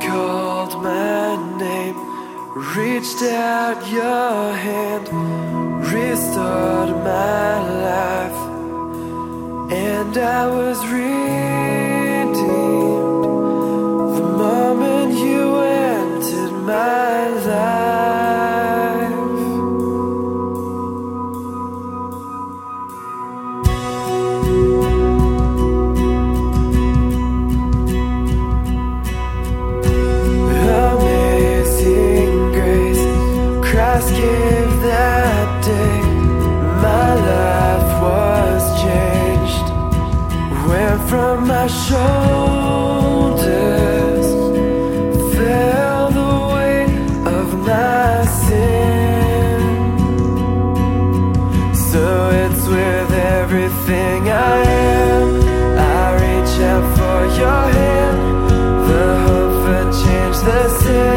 called my name, reached out your hand, restored my life, and I was real. My shoulders, fell the weight of my sin. So it's with everything I am. I reach out for your hand. The hope for change, the second